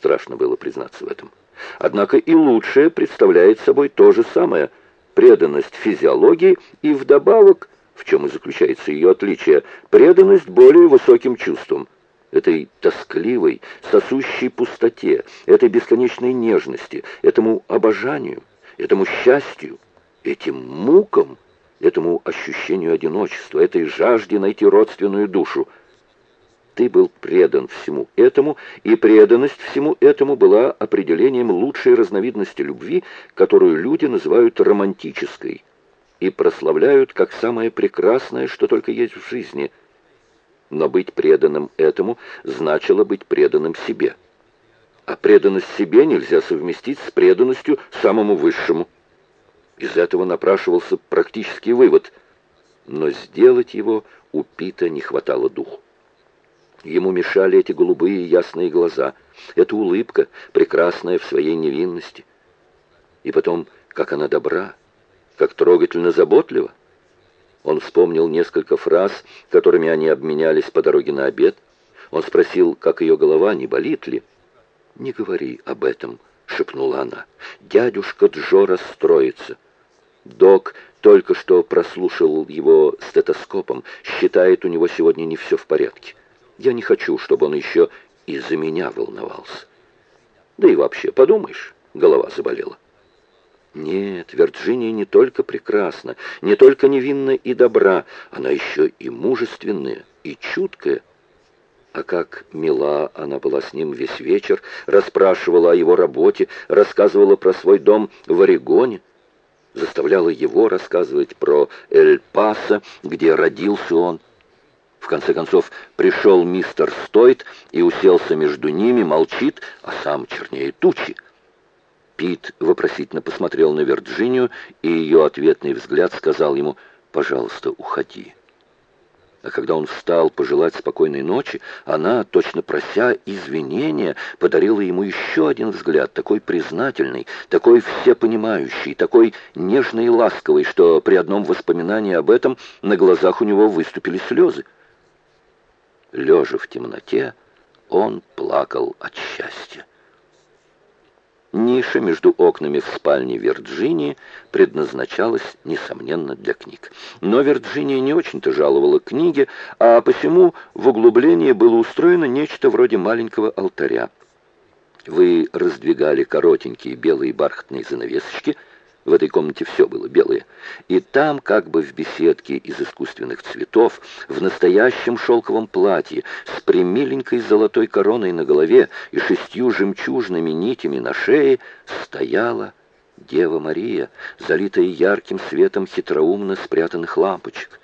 страшно было признаться в этом. Однако и лучшее представляет собой то же самое – преданность физиологии и вдобавок, в чем и заключается ее отличие, преданность более высоким чувствам – этой тоскливой, сосущей пустоте, этой бесконечной нежности, этому обожанию, этому счастью, этим мукам, этому ощущению одиночества, этой жажде найти родственную душу. Ты был предан всему этому, и преданность всему этому была определением лучшей разновидности любви, которую люди называют романтической и прославляют как самое прекрасное, что только есть в жизни – но быть преданным этому значило быть преданным себе. А преданность себе нельзя совместить с преданностью самому высшему. Из этого напрашивался практический вывод, но сделать его у Пита не хватало духу. Ему мешали эти голубые ясные глаза, эта улыбка, прекрасная в своей невинности. И потом, как она добра, как трогательно заботлива. Он вспомнил несколько фраз, которыми они обменялись по дороге на обед. Он спросил, как ее голова, не болит ли. «Не говори об этом», — шепнула она. «Дядюшка Джо расстроится». Док только что прослушал его стетоскопом, считает, у него сегодня не все в порядке. Я не хочу, чтобы он еще из-за меня волновался. Да и вообще, подумаешь, голова заболела. Нет, Вирджиния не только прекрасна, не только невинна и добра, она еще и мужественная, и чуткая. А как мила она была с ним весь вечер, расспрашивала о его работе, рассказывала про свой дом в Орегоне, заставляла его рассказывать про Эль-Пасо, где родился он. В конце концов, пришел мистер Стойт и уселся между ними, молчит, а сам чернее тучи. Пит вопросительно посмотрел на Вирджинию, и ее ответный взгляд сказал ему «Пожалуйста, уходи». А когда он встал пожелать спокойной ночи, она, точно прося извинения, подарила ему еще один взгляд, такой признательный, такой всепонимающий, такой нежный и ласковый, что при одном воспоминании об этом на глазах у него выступили слезы. Лежа в темноте, он плакал от счастья. Ниша между окнами в спальне Вирджинии предназначалась, несомненно, для книг. Но Вирджиния не очень-то жаловала книги, а посему в углублении было устроено нечто вроде маленького алтаря. Вы раздвигали коротенькие белые бархатные занавесочки – в этой комнате все было белое. И там, как бы в беседке из искусственных цветов, в настоящем шелковом платье, с примиленькой золотой короной на голове и шестью жемчужными нитями на шее, стояла Дева Мария, залитая ярким светом хитроумно спрятанных лампочек.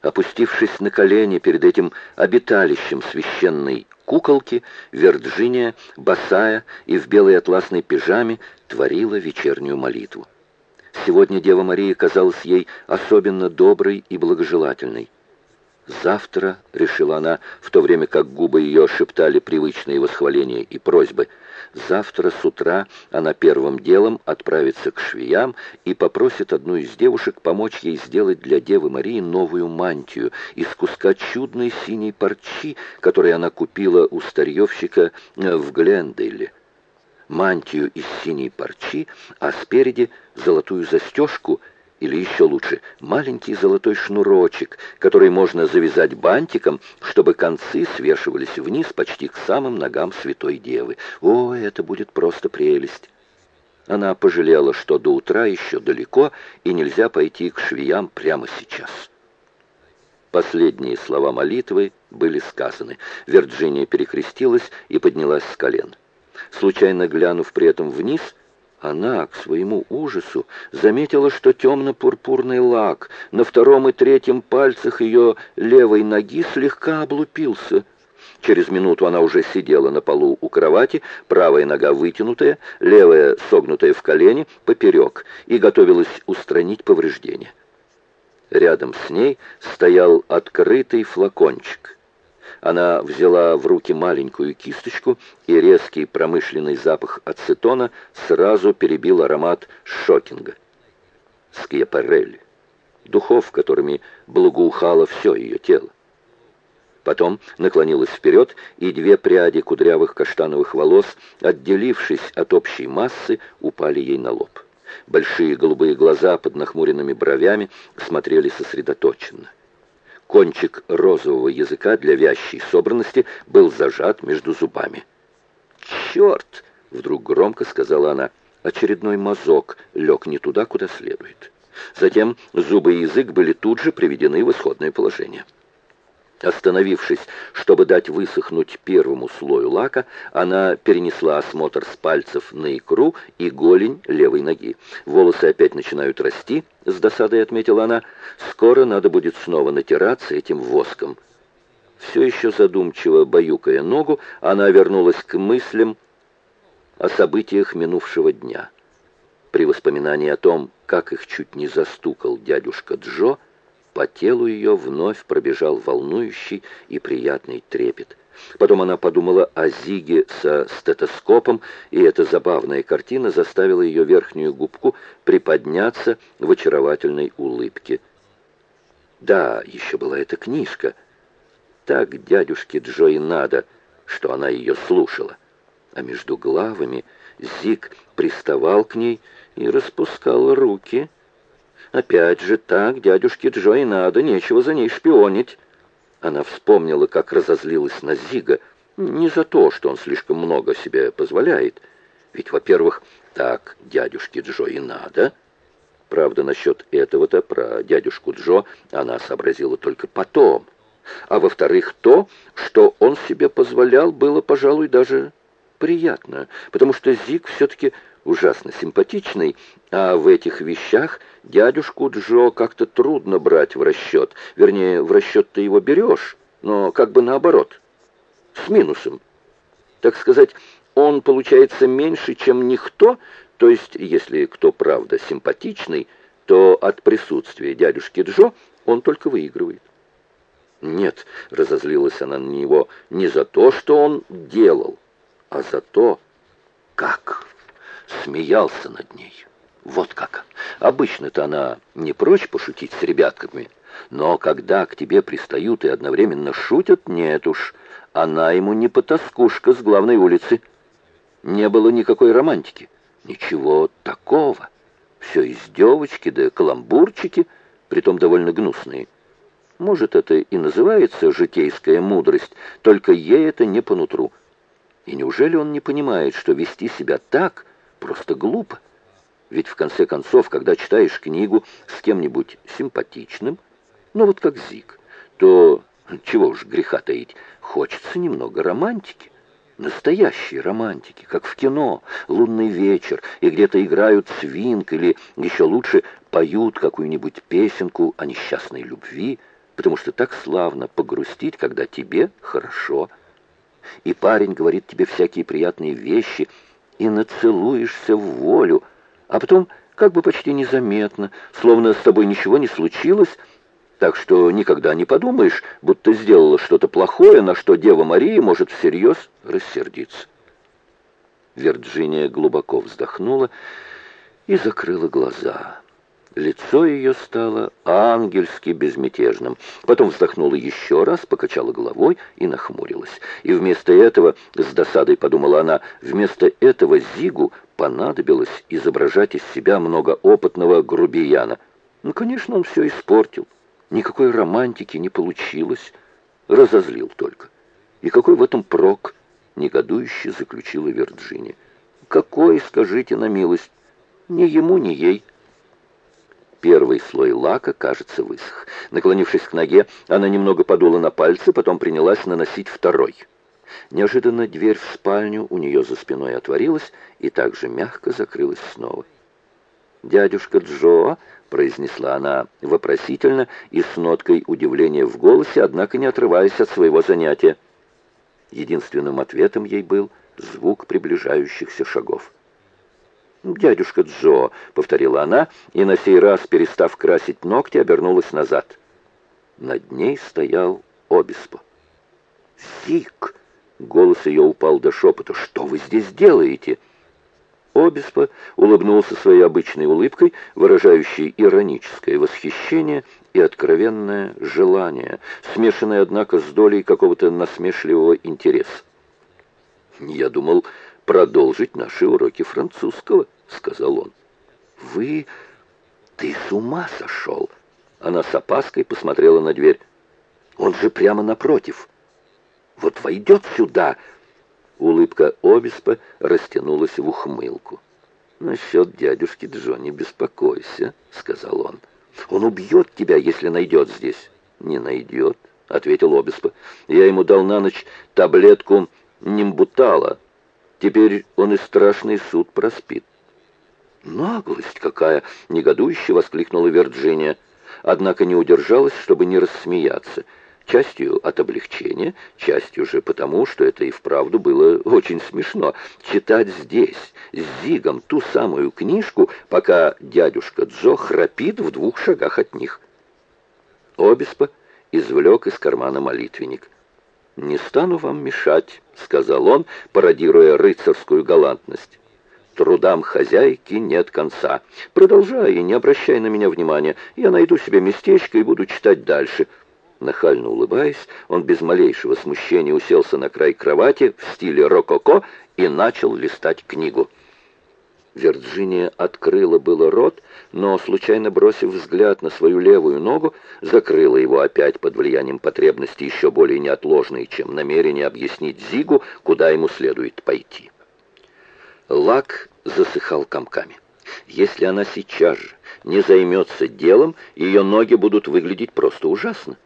Опустившись на колени перед этим обиталищем священной куколки, Вирджиния, босая и в белой атласной пижаме, творила вечернюю молитву. Сегодня Дева Мария казалась ей особенно доброй и благожелательной. «Завтра», — решила она, в то время как губы ее шептали привычные восхваления и просьбы, «завтра с утра она первым делом отправится к швеям и попросит одну из девушек помочь ей сделать для Девы Марии новую мантию из куска чудной синей парчи, которую она купила у старьевщика в Глендейле. Мантию из синей парчи, а спереди золотую застежку или еще лучше, маленький золотой шнурочек, который можно завязать бантиком, чтобы концы свешивались вниз почти к самым ногам Святой Девы. О, это будет просто прелесть! Она пожалела, что до утра еще далеко, и нельзя пойти к швеям прямо сейчас. Последние слова молитвы были сказаны. Вирджиния перекрестилась и поднялась с колен. Случайно глянув при этом вниз, она, к своему ужасу, заметила, что темно-пурпурный лак на втором и третьем пальцах ее левой ноги слегка облупился. Через минуту она уже сидела на полу у кровати, правая нога вытянутая, левая согнутая в колени, поперек, и готовилась устранить повреждения. Рядом с ней стоял открытый флакончик — она взяла в руки маленькую кисточку, и резкий промышленный запах ацетона сразу перебил аромат шокинга. Скьяпарелли. Духов, которыми благоухало все ее тело. Потом наклонилась вперед, и две пряди кудрявых каштановых волос, отделившись от общей массы, упали ей на лоб. Большие голубые глаза под нахмуренными бровями смотрели сосредоточенно. Кончик розового языка для вящей собранности был зажат между зубами. «Черт!» — вдруг громко сказала она. Очередной мазок лег не туда, куда следует. Затем зубы и язык были тут же приведены в исходное положение. Остановившись, чтобы дать высохнуть первому слою лака, она перенесла осмотр с пальцев на икру и голень левой ноги. Волосы опять начинают расти, с досадой отметила она. Скоро надо будет снова натираться этим воском. Все еще задумчиво баюкая ногу, она вернулась к мыслям о событиях минувшего дня. При воспоминании о том, как их чуть не застукал дядюшка Джо, по телу ее вновь пробежал волнующий и приятный трепет. Потом она подумала о Зиге со стетоскопом, и эта забавная картина заставила ее верхнюю губку приподняться в очаровательной улыбке. Да, еще была эта книжка. Так дядюшке Джо и надо, что она ее слушала. А между главами Зиг приставал к ней и распускал руки, Опять же, так дядюшке Джо и надо, нечего за ней шпионить. Она вспомнила, как разозлилась на Зига. Не за то, что он слишком много себе позволяет. Ведь, во-первых, так дядюшке Джо и надо. Правда, насчет этого-то про дядюшку Джо она сообразила только потом. А во-вторых, то, что он себе позволял, было, пожалуй, даже приятно, потому что Зиг все-таки ужасно симпатичный, а в этих вещах дядюшку Джо как-то трудно брать в расчет. Вернее, в расчет ты его берешь, но как бы наоборот, с минусом. Так сказать, он получается меньше, чем никто, то есть, если кто правда симпатичный, то от присутствия дядюшки Джо он только выигрывает. Нет, разозлилась она на него не за то, что он делал, а за то, как смеялся над ней. Вот как. Обычно-то она не прочь пошутить с ребятками, но когда к тебе пристают и одновременно шутят, нет уж, она ему не потаскушка с главной улицы. Не было никакой романтики, ничего такого. Все из девочки да каламбурчики, притом довольно гнусные. Может, это и называется житейская мудрость, только ей это не по нутру. И неужели он не понимает, что вести себя так просто глупо? Ведь в конце концов, когда читаешь книгу с кем-нибудь симпатичным, ну вот как Зик, то, чего уж греха таить, хочется немного романтики. Настоящей романтики, как в кино, лунный вечер, и где-то играют свинг или, еще лучше, поют какую-нибудь песенку о несчастной любви, потому что так славно погрустить, когда тебе хорошо – и парень говорит тебе всякие приятные вещи, и нацелуешься в волю, а потом как бы почти незаметно, словно с тобой ничего не случилось, так что никогда не подумаешь, будто сделала что-то плохое, на что Дева Мария может всерьез рассердиться. Вирджиния глубоко вздохнула и закрыла глаза. Лицо ее стало ангельски безмятежным. Потом вздохнула еще раз, покачала головой и нахмурилась. И вместо этого, с досадой подумала она, вместо этого Зигу понадобилось изображать из себя многоопытного грубияна. Ну, конечно, он все испортил. Никакой романтики не получилось. Разозлил только. И какой в этом прок? Негодующе заключила Вирджиния. Какой, скажите на милость, ни ему, ни ей. Первый слой лака, кажется, высох. Наклонившись к ноге, она немного подула на пальцы, потом принялась наносить второй. Неожиданно дверь в спальню у нее за спиной отворилась и также мягко закрылась снова. «Дядюшка Джо», — произнесла она вопросительно и с ноткой удивления в голосе, однако не отрываясь от своего занятия. Единственным ответом ей был звук приближающихся шагов. «Дядюшка Джо», — повторила она, и на сей раз, перестав красить ногти, обернулась назад. Над ней стоял Обеспо. «Зик!» — голос ее упал до шепота. «Что вы здесь делаете?» Обеспо улыбнулся своей обычной улыбкой, выражающей ироническое восхищение и откровенное желание, смешанное, однако, с долей какого-то насмешливого интереса. «Я думал продолжить наши уроки французского», — сказал он. «Вы... ты с ума сошел!» Она с опаской посмотрела на дверь. «Он же прямо напротив. Вот войдет сюда!» Улыбка Обеспа растянулась в ухмылку. «Насчет дядюшки Джо не беспокойся», — сказал он. «Он убьет тебя, если найдет здесь». «Не найдет», — ответил Обеспа. «Я ему дал на ночь таблетку нимбутала. Теперь он и страшный суд проспит». «Наглость какая!» — негодующе воскликнула Вирджиния. Однако не удержалась, чтобы не рассмеяться — Частью от облегчения, частью же потому, что это и вправду было очень смешно. Читать здесь, с Зигом, ту самую книжку, пока дядюшка Джо храпит в двух шагах от них. Обеспо извлек из кармана молитвенник. «Не стану вам мешать», — сказал он, пародируя рыцарскую галантность. «Трудам хозяйки нет конца. Продолжай и не обращай на меня внимания. Я найду себе местечко и буду читать дальше». Нахально улыбаясь, он без малейшего смущения уселся на край кровати в стиле рококо и начал листать книгу. Вирджиния открыла было рот, но, случайно бросив взгляд на свою левую ногу, закрыла его опять под влиянием потребности еще более неотложной, чем намерение объяснить Зигу, куда ему следует пойти. Лак засыхал комками. Если она сейчас же не займется делом, ее ноги будут выглядеть просто ужасно.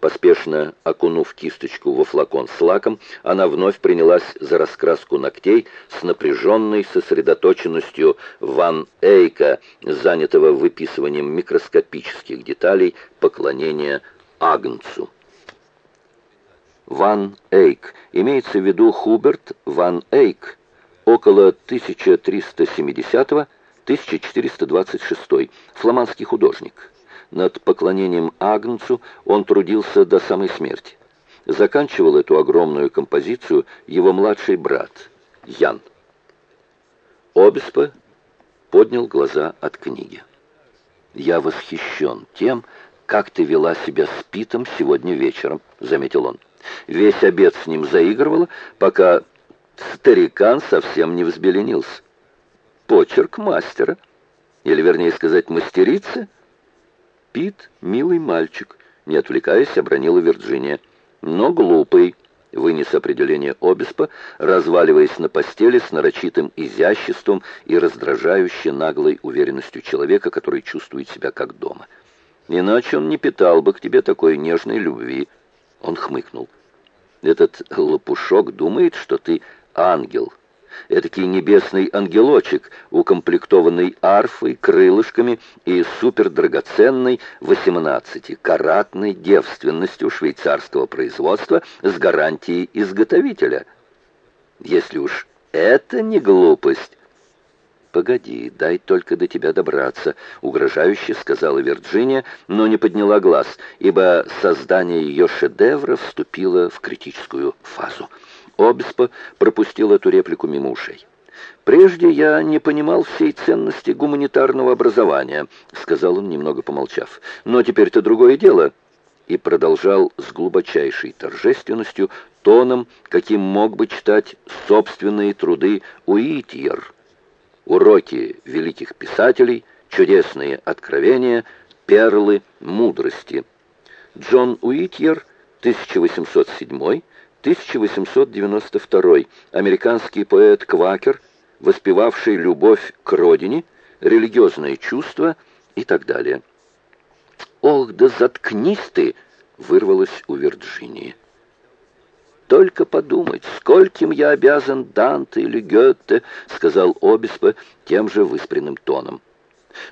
Поспешно окунув кисточку во флакон с лаком, она вновь принялась за раскраску ногтей с напряженной сосредоточенностью Ван Эйка, занятого выписыванием микроскопических деталей поклонения Агнцу. Ван Эйк. Имеется в виду Хуберт Ван Эйк, около 1370-1426, фламандский художник. Над поклонением Агнцу он трудился до самой смерти. Заканчивал эту огромную композицию его младший брат Ян. Обеспо поднял глаза от книги. «Я восхищен тем, как ты вела себя с Питом сегодня вечером», — заметил он. Весь обед с ним заигрывала, пока старикан совсем не взбеленился. Почерк мастера, или, вернее сказать, мастерицы — Пит — милый мальчик, не отвлекаясь, обронила Вирджиния. Но глупый, вынес определение Обеспа, разваливаясь на постели с нарочитым изяществом и раздражающе наглой уверенностью человека, который чувствует себя как дома. Иначе он не питал бы к тебе такой нежной любви. Он хмыкнул. Этот лопушок думает, что ты ангел, Этакий небесный ангелочек, укомплектованный арфой, крылышками и супердрагоценной 18-каратной девственностью швейцарского производства с гарантией изготовителя. Если уж это не глупость... «Погоди, дай только до тебя добраться», — угрожающе сказала Вирджиния, но не подняла глаз, ибо создание ее шедевра вступило в критическую фазу. Обеспо пропустил эту реплику мимо ушей. «Прежде я не понимал всей ценности гуманитарного образования», — сказал он, немного помолчав. «Но теперь-то другое дело». И продолжал с глубочайшей торжественностью, тоном, каким мог бы читать собственные труды Уитьер. Уроки великих писателей, чудесные откровения, перлы мудрости. Джон Уитьер, 1807 1892. Американский поэт-квакер, воспевавший любовь к родине, религиозные чувства и так далее. «Ох, да заткнись ты!» — вырвалось у Вирджинии. «Только подумать, скольким я обязан Данте или Гёте», — сказал Обеспо тем же выспренным тоном.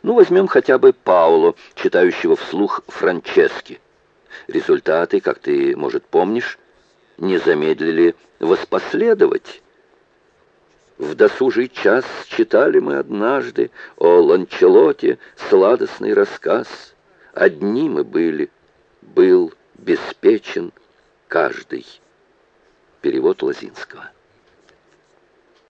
«Ну, возьмем хотя бы Пауло, читающего вслух Франчески. Результаты, как ты, может, помнишь, не замедлили воспоследовать. В досужий час читали мы однажды о Ланчелоте сладостный рассказ. Одни мы были, был беспечен каждый. Перевод Лозинского.